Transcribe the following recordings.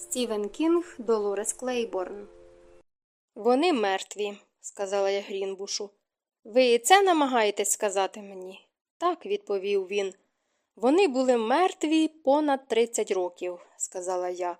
Стівен Кінг, Долорес Клейборн. Вони мертві, сказала я Грінбушу. Ви це намагаєтесь сказати мені? Так, відповів він. Вони були мертві понад 30 років, сказала я.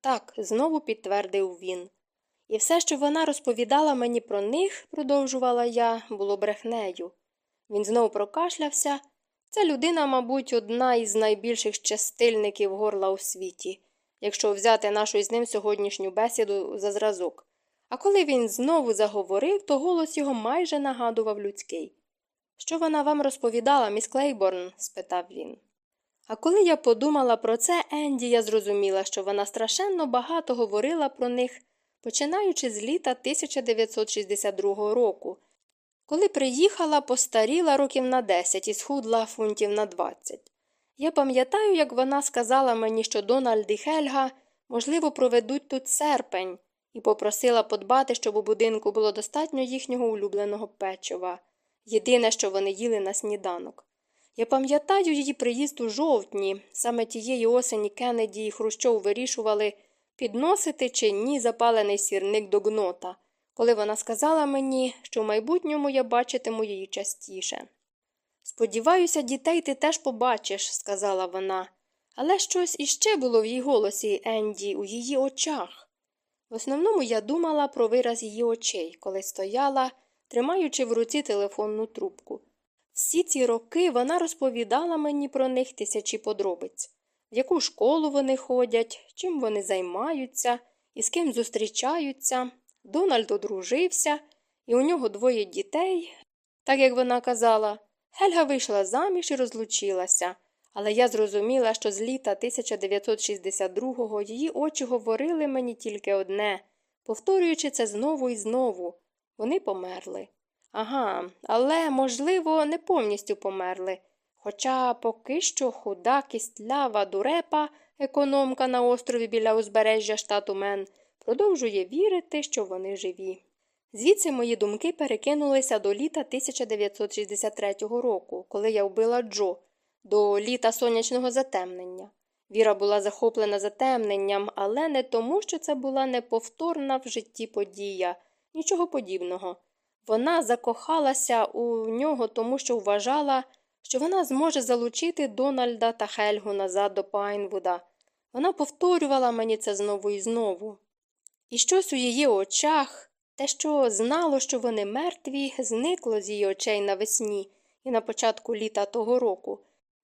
Так, знову підтвердив він. І все, що вона розповідала мені про них, продовжувала я, було брехнею. Він знову прокашлявся. Ця людина, мабуть, одна із найбільших щастильників горла у світі, якщо взяти нашу із ним сьогоднішню бесіду за зразок. А коли він знову заговорив, то голос його майже нагадував людський. Що вона вам розповідала, міс Клейборн? спитав він. А коли я подумала про це, Енді, я зрозуміла, що вона страшенно багато говорила про них, починаючи з літа 1962 року, коли приїхала, постаріла років на 10 і схудла фунтів на 20. Я пам'ятаю, як вона сказала мені, що Дональд і Хельга, можливо, проведуть тут серпень, і попросила подбати, щоб у будинку було достатньо їхнього улюбленого печива, єдине, що вони їли на сніданок. Я пам'ятаю її приїзд у жовтні, саме тієї осені Кеннеді і Хрущов вирішували, підносити чи ні запалений сірник до гнота, коли вона сказала мені, що в майбутньому я бачитиму її частіше. Сподіваюся, дітей ти теж побачиш, сказала вона, але щось іще було в її голосі Енді, у її очах. В основному я думала про вираз її очей, коли стояла, тримаючи в руці телефонну трубку. Всі ці роки вона розповідала мені про них тисячі подробиць, в яку школу вони ходять, чим вони займаються і з ким зустрічаються. Дональд одружився, і у нього двоє дітей. Так як вона казала, Хельга вийшла заміж і розлучилася, але я зрозуміла, що з літа 1962-го її очі говорили мені тільки одне, повторюючи це знову і знову. Вони померли. Ага, але, можливо, не повністю померли. Хоча поки що худа кістлява дурепа, економка на острові біля узбережжя штату Мен, продовжує вірити, що вони живі. Звідси мої думки перекинулися до літа 1963 року, коли я вбила Джо, до літа сонячного затемнення. Віра була захоплена затемненням, але не тому, що це була неповторна в житті подія, нічого подібного. Вона закохалася у нього, тому що вважала, що вона зможе залучити Дональда та Хельгу назад до Пайнвуда. Вона повторювала мені це знову і знову. І щось у її очах, те, що знало, що вони мертві, зникло з її очей навесні і на початку літа того року.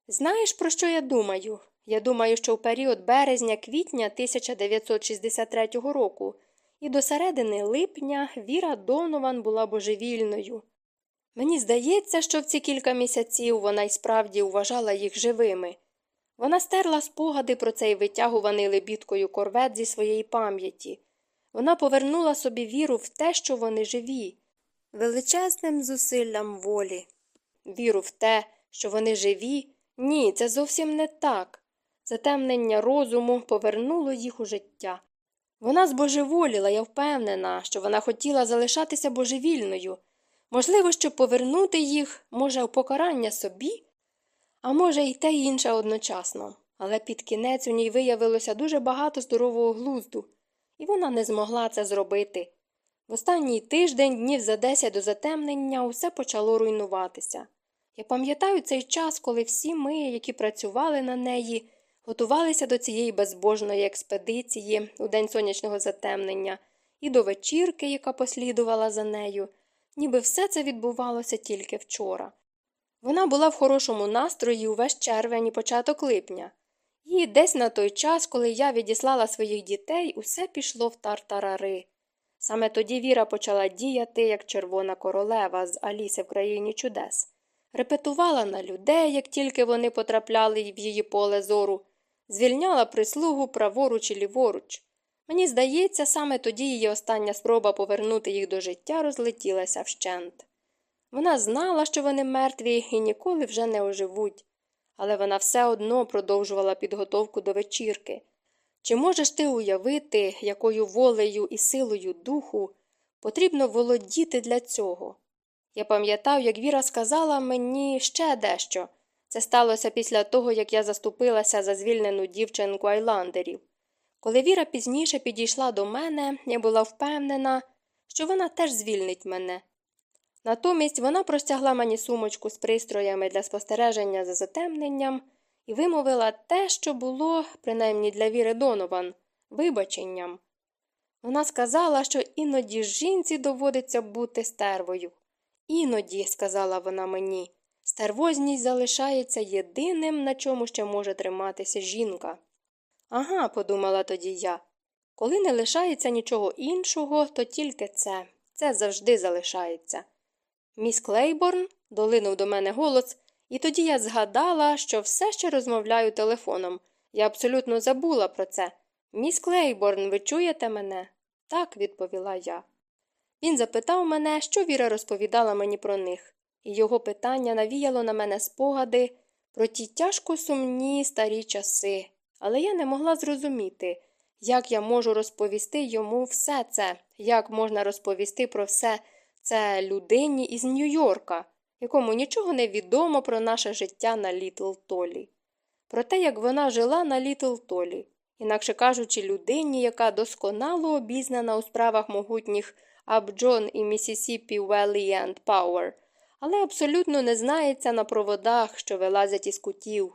Знаєш, про що я думаю? Я думаю, що в період березня-квітня 1963 року і до середини липня Віра Донован була божевільною. Мені здається, що в ці кілька місяців вона й справді вважала їх живими. Вона стерла спогади про цей витягуваний лебідкою корвет зі своєї пам'яті. Вона повернула собі віру в те, що вони живі, величезним зусиллям волі. Віру в те, що вони живі, ні, це зовсім не так. Затемнення розуму повернуло їх у життя. Вона збожеволіла, я впевнена, що вона хотіла залишатися божевільною. Можливо, щоб повернути їх, може, у покарання собі, а може, й те інше одночасно. Але під кінець у ній виявилося дуже багато здорового глузду, і вона не змогла це зробити. В останній тиждень, днів за десять до затемнення, усе почало руйнуватися. Я пам'ятаю цей час, коли всі ми, які працювали на неї, готувалися до цієї безбожної експедиції у день сонячного затемнення, і до вечірки, яка послідувала за нею, ніби все це відбувалося тільки вчора. Вона була в хорошому настрої увесь червень і початок липня, і десь на той час, коли я відіслала своїх дітей, усе пішло в тартарари. Саме тоді Віра почала діяти, як червона королева з Аліси в країні чудес, репетувала на людей, як тільки вони потрапляли в її поле зору, звільняла прислугу праворуч і ліворуч. Мені здається, саме тоді її остання спроба повернути їх до життя розлетілася вщент. Вона знала, що вони мертві і ніколи вже не оживуть, але вона все одно продовжувала підготовку до вечірки. Чи можеш ти уявити, якою волею і силою духу потрібно володіти для цього? Я пам'ятав, як Віра сказала мені ще дещо. Це сталося після того, як я заступилася за звільнену дівчинку айландерів. Коли Віра пізніше підійшла до мене, я була впевнена, що вона теж звільнить мене. Натомість вона простягла мені сумочку з пристроями для спостереження за затемненням і вимовила те, що було, принаймні для Віри Донован, вибаченням. Вона сказала, що іноді жінці доводиться бути стервою. Іноді, сказала вона мені, стервозність залишається єдиним, на чому ще може триматися жінка. Ага, подумала тоді я. Коли не лишається нічого іншого, то тільки це. Це завжди залишається. Міс Клейборн долинув до мене голос, і тоді я згадала, що все ще розмовляю телефоном. Я абсолютно забула про це. Міс Клейборн, ви чуєте мене? Так, відповіла я. Він запитав мене, що Віра розповідала мені про них, і його питання навіяло на мене спогади про ті тяжко сумні старі часи, але я не могла зрозуміти, як я можу розповісти йому все це, як можна розповісти про все це людині із Нью-Йорка, якому нічого не відомо про наше життя на Літл Толі, про те, як вона жила на Літл Толі, інакше кажучи, людині, яка досконало обізнана у справах могутніх Апджон і Місісіпі Веллі енд Пауер, але абсолютно не знається на проводах, що вилазять із кутів.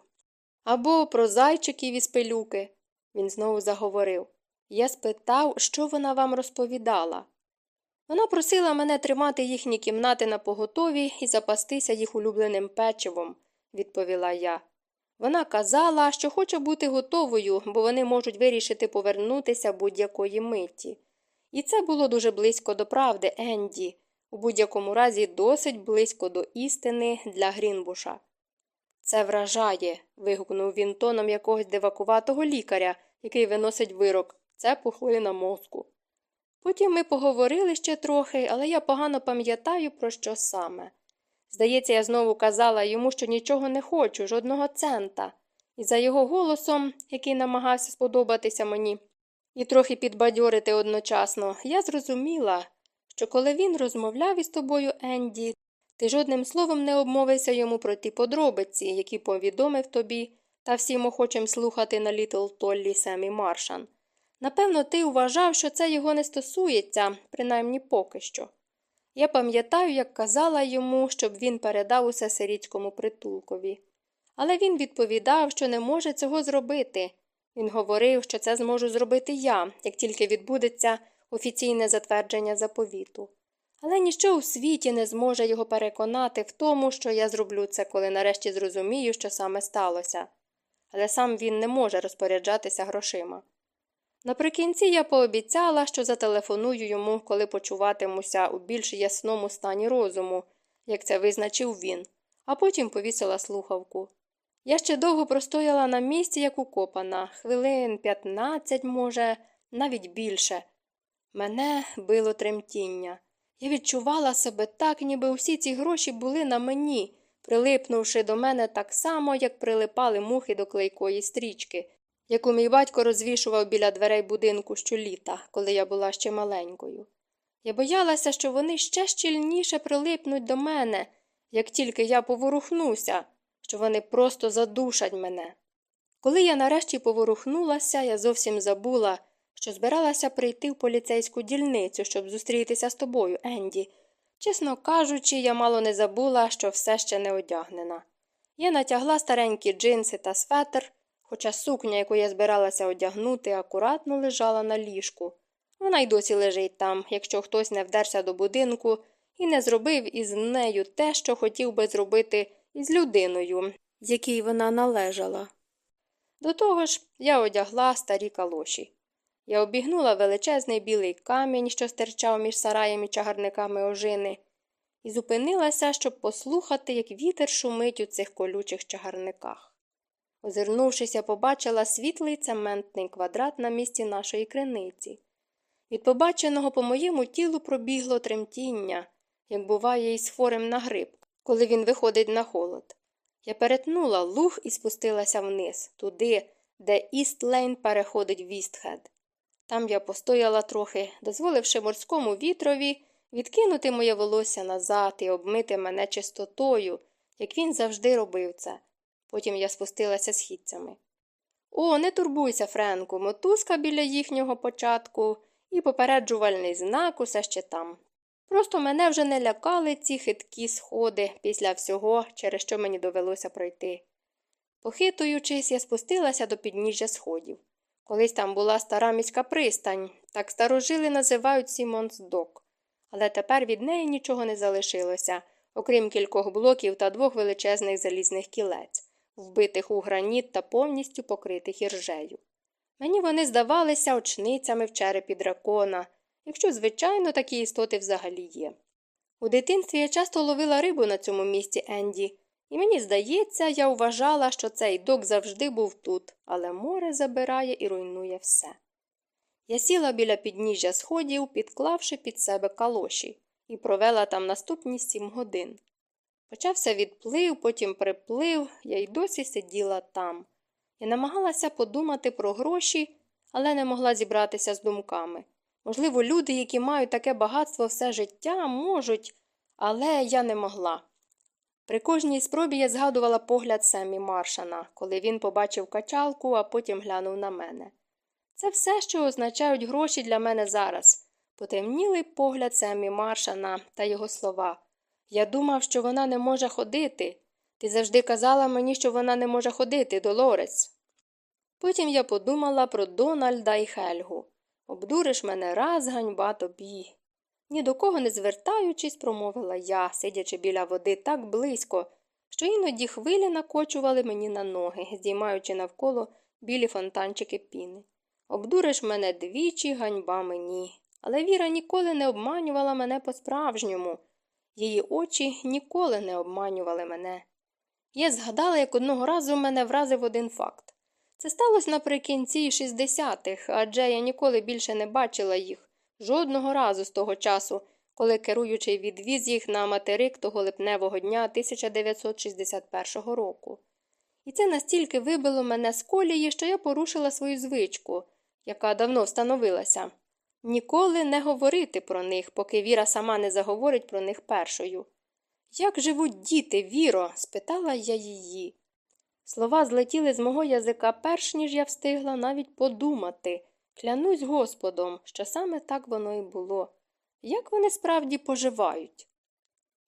Або про зайчиків із пилюки. Він знову заговорив. Я спитав, що вона вам розповідала. Вона просила мене тримати їхні кімнати на поготові і запастися їх улюбленим печивом, відповіла я. Вона казала, що хоче бути готовою, бо вони можуть вирішити повернутися будь-якої миті. І це було дуже близько до правди, Енді, у будь-якому разі досить близько до істини для Грінбуша. Це вражає. вигукнув він тоном якогось дивакуватого лікаря, який виносить вирок. Це пухлина мозку. Потім ми поговорили ще трохи, але я погано пам'ятаю, про що саме. Здається, я знову казала йому, що нічого не хочу, жодного цента, і за його голосом, який намагався сподобатися мені, і трохи підбадьорити одночасно, я зрозуміла, що коли він розмовляв із тобою, Енді, ти жодним словом не обмовився йому про ті подробиці, які повідомив тобі та всім охочим слухати на Літл Толлі Семі Маршан. Напевно, ти вважав, що це його не стосується, принаймні поки що. Я пам'ятаю, як казала йому, щоб він передав усе сирітському притулкові. Але він відповідав, що не може цього зробити. Він говорив, що це зможу зробити я, як тільки відбудеться офіційне затвердження заповіту. Але ніщо у світі не зможе його переконати в тому, що я зроблю це, коли нарешті зрозумію, що саме сталося. Але сам він не може розпоряджатися грошима. Наприкінці я пообіцяла, що зателефоную йому, коли почуватимуся у більш ясному стані розуму, як це визначив він, а потім повісила слухавку. Я ще довго простояла на місці, як укопана, хвилин п'ятнадцять, може, навіть більше. Мене било тремтіння. Я відчувала себе так, ніби усі ці гроші були на мені, прилипнувши до мене так само, як прилипали мухи до клейкої стрічки, яку мій батько розвішував біля дверей будинку щоліта, коли я була ще маленькою. Я боялася, що вони ще щільніше прилипнуть до мене, як тільки я поворухнуся, що вони просто задушать мене. Коли я нарешті поворухнулася, я зовсім забула, що збиралася прийти в поліцейську дільницю, щоб зустрітися з тобою, Енді. Чесно кажучи, я мало не забула, що все ще не одягнена. Я натягла старенькі джинси та светр, хоча сукня, яку я збиралася одягнути, акуратно лежала на ліжку. Вона й досі лежить там, якщо хтось не вдерся до будинку і не зробив із нею те, що хотів би зробити із людиною, якій вона належала. До того ж, я одягла старі калоші. Я обігнула величезний білий камінь, що стирчав між сараєм і чагарниками ожини, і зупинилася, щоб послухати, як вітер шумить у цих колючих чагарниках. Озирнувшись, я побачила світлий цементний квадрат на місці нашої криниці. Від побаченого по моєму тілу пробігло тремтіння, як буває із хворим на гриб, коли він виходить на холод. Я перетнула луг і спустилася вниз, туди, де Іст Лейн переходить в Істхед. Там я постояла трохи, дозволивши морському вітрові відкинути моє волосся назад і обмити мене чистотою, як він завжди робив це. Потім я спустилася східцями. О, не турбуйся, Френку, мотузка біля їхнього початку і попереджувальний знак усе ще там. Просто мене вже не лякали ці хиткі сходи після всього, через що мені довелося пройти. Похитуючись, я спустилася до підніжжя сходів. Колись там була стара міська пристань, так старожили називають Сімонсдок. Але тепер від неї нічого не залишилося, окрім кількох блоків та двох величезних залізних кілець, вбитих у граніт та повністю покритих іржею. Мені вони здавалися очницями в черепі дракона, якщо, звичайно, такі істоти взагалі є. У дитинстві я часто ловила рибу на цьому місці Енді, і мені здається, я вважала, що цей док завжди був тут, але море забирає і руйнує все. Я сіла біля підніжжя сходів, підклавши під себе калоші, і провела там наступні сім годин. Почався відплив, потім приплив, я й досі сиділа там. Я намагалася подумати про гроші, але не могла зібратися з думками. Можливо, люди, які мають таке багатство все життя, можуть, але я не могла. При кожній спробі я згадувала погляд Семі Маршана, коли він побачив качалку, а потім глянув на мене. Це все, що означають гроші для мене зараз. Потемнілий погляд Семі Маршана та його слова. Я думав, що вона не може ходити. Ти завжди казала мені, що вона не може ходити, Долорес. Потім я подумала про Дональда і Хельгу. Обдуриш мене раз, ганьба тобі. Ні до кого не звертаючись, промовила я, сидячи біля води так близько, що іноді хвилі накочували мені на ноги, здіймаючи навколо білі фонтанчики піни. Обдуриш мене двічі, ганьба мені. Але Віра ніколи не обманювала мене по-справжньому. Її очі ніколи не обманювали мене. Я згадала, як одного разу мене вразив один факт. Це сталося наприкінці 60-х, адже я ніколи більше не бачила їх жодного разу з того часу, коли керуючий відвіз їх на материк того липневого дня 1961 року. І це настільки вибило мене з колії, що я порушила свою звичку, яка давно встановилася. Ніколи не говорити про них, поки Віра сама не заговорить про них першою. Як живуть діти, Віро? спитала я її. Слова злетіли з мого язика перш ніж я встигла навіть подумати. Клянусь Господом, що саме так воно і було. Як вони справді поживають?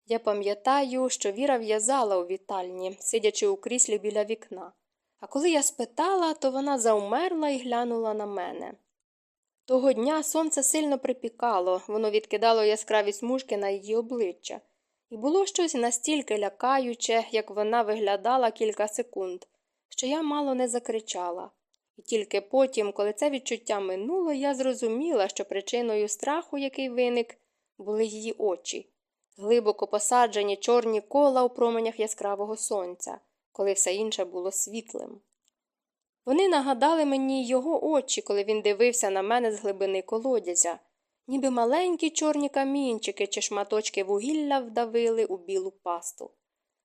Я пам'ятаю, що Віра в'язала у вітальні, сидячи у кріслі біля вікна. А коли я спитала, то вона заумерла і глянула на мене. Того дня сонце сильно припікало, воно відкидало яскраві смужки на її обличчя, і було щось настільки лякаюче, як вона виглядала кілька секунд, що я мало не закричала. І тільки потім, коли це відчуття минуло, я зрозуміла, що причиною страху, який виник, були її очі, глибоко посаджені чорні кола у променях яскравого сонця, коли все інше було світлим. Вони нагадали мені його очі, коли він дивився на мене з глибини колодязя, ніби маленькі чорні камінчики чи шматочки вугілля вдавили у білу пасту.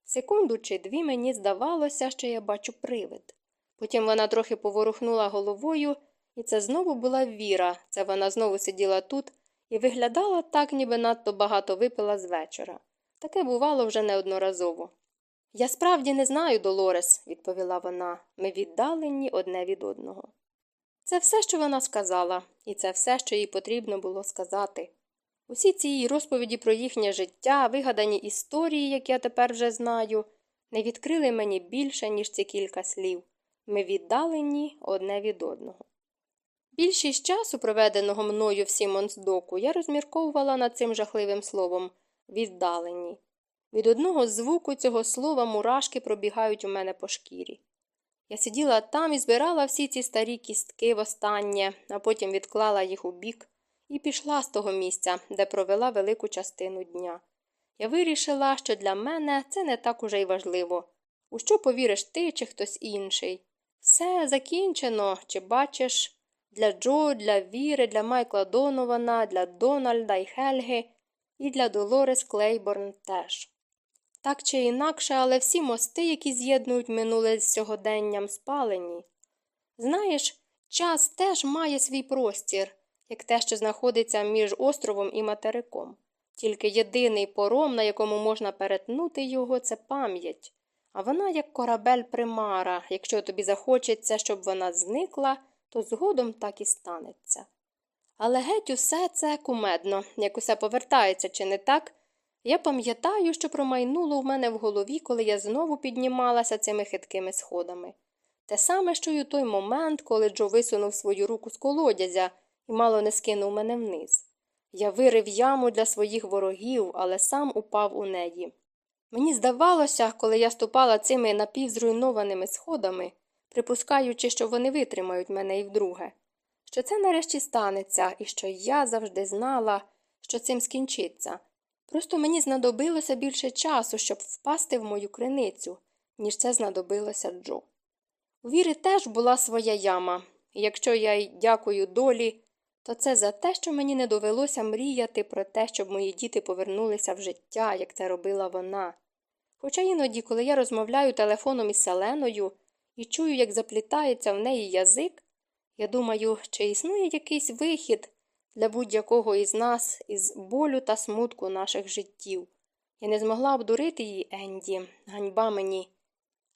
Секунду чи дві мені здавалося, що я бачу привид. Потім вона трохи поворухнула головою, і це знову була віра, це вона знову сиділа тут і виглядала так, ніби надто багато випила з вечора. Таке бувало вже неодноразово. Я справді не знаю, Долорес, відповіла вона, ми віддалені одне від одного. Це все, що вона сказала, і це все, що їй потрібно було сказати. Усі ці її розповіді про їхнє життя, вигадані історії, які я тепер вже знаю, не відкрили мені більше, ніж ці кілька слів. Ми віддалені одне від одного. Більшість часу, проведеного мною в Сімонсдоку, я розмірковувала над цим жахливим словом віддалені. Від одного звуку цього слова мурашки пробігають у мене по шкірі. Я сиділа там і збирала всі ці старі кістки востаннє, а потім відклала їх у бік і пішла з того місця, де провела велику частину дня. Я вирішила, що для мене це не так уже й важливо. У що повіриш ти чи хтось інший? Все закінчено, чи бачиш, для Джо, для Віри, для Майкла Донована, для Дональда і Хельги, і для Долорес Клейборн теж. Так чи інакше, але всі мости, які з'єднують минуле з сьогоденням, спалені. Знаєш, час теж має свій простір, як те, що знаходиться між островом і материком. Тільки єдиний пором, на якому можна перетнути його, це пам'ять. А вона як корабель примара. Якщо тобі захочеться, щоб вона зникла, то згодом так і станеться. Але геть усе це кумедно, як усе повертається, чи не так? Я пам'ятаю, що промайнуло в мене в голові, коли я знову піднімалася цими хиткими сходами. Те саме, що й у той момент, коли Джо висунув свою руку з колодязя і мало не скинув мене вниз. Я вирив яму для своїх ворогів, але сам упав у неї. Мені здавалося, коли я ступала цими напівзруйнованими сходами, припускаючи, що вони витримають мене і вдруге, що це нарешті станеться, і що я завжди знала, що цим скінчиться. Просто мені знадобилося більше часу, щоб впасти в мою криницю, ніж це знадобилося Джо. У віри теж була своя яма, і якщо я й дякую долі, то це за те, що мені не довелося мріяти про те, щоб мої діти повернулися в життя, як це робила вона. Хоча іноді, коли я розмовляю телефоном із Селеною і чую, як заплітається в неї язик, я думаю, чи існує якийсь вихід для будь-якого із нас із болю та смутку наших життів. Я не змогла обдурити її, Енді, ганьба мені.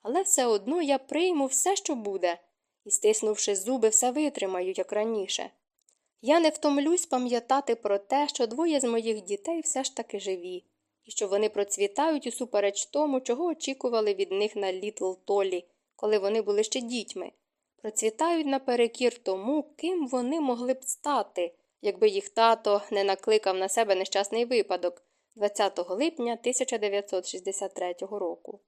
Але все одно я прийму все, що буде, і, стиснувши зуби, все витримаю, як раніше. Я не втомлюсь пам'ятати про те, що двоє з моїх дітей все ж таки живі, і що вони процвітають усупереч тому, чого очікували від них на Літл Толі, коли вони були ще дітьми, процвітають наперекір тому, ким вони могли б стати, якби їх тато не накликав на себе нещасний випадок 20 липня 1963 року.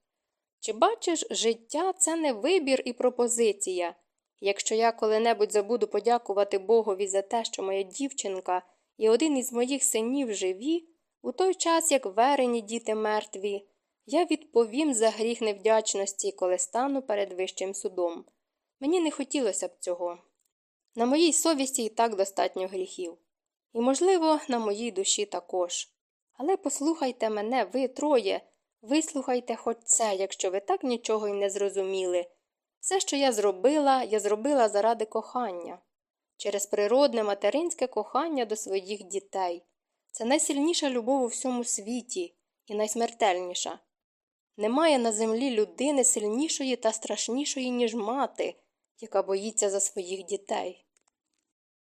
Чи бачиш, життя це не вибір і пропозиція. Якщо я коли-небудь забуду подякувати Богові за те, що моя дівчинка і один із моїх синів живі, у той час, як верені діти мертві, я відповім за гріх невдячності, коли стану перед вищим судом. Мені не хотілося б цього. На моїй совісті і так достатньо гріхів. І, можливо, на моїй душі також. Але послухайте мене, ви троє, вислухайте хоч це, якщо ви так нічого й не зрозуміли. Все, що я зробила, я зробила заради кохання, через природне материнське кохання до своїх дітей. Це найсильніша любов у всьому світі і найсмертельніша. Немає на землі людини сильнішої та страшнішої, ніж мати, яка боїться за своїх дітей.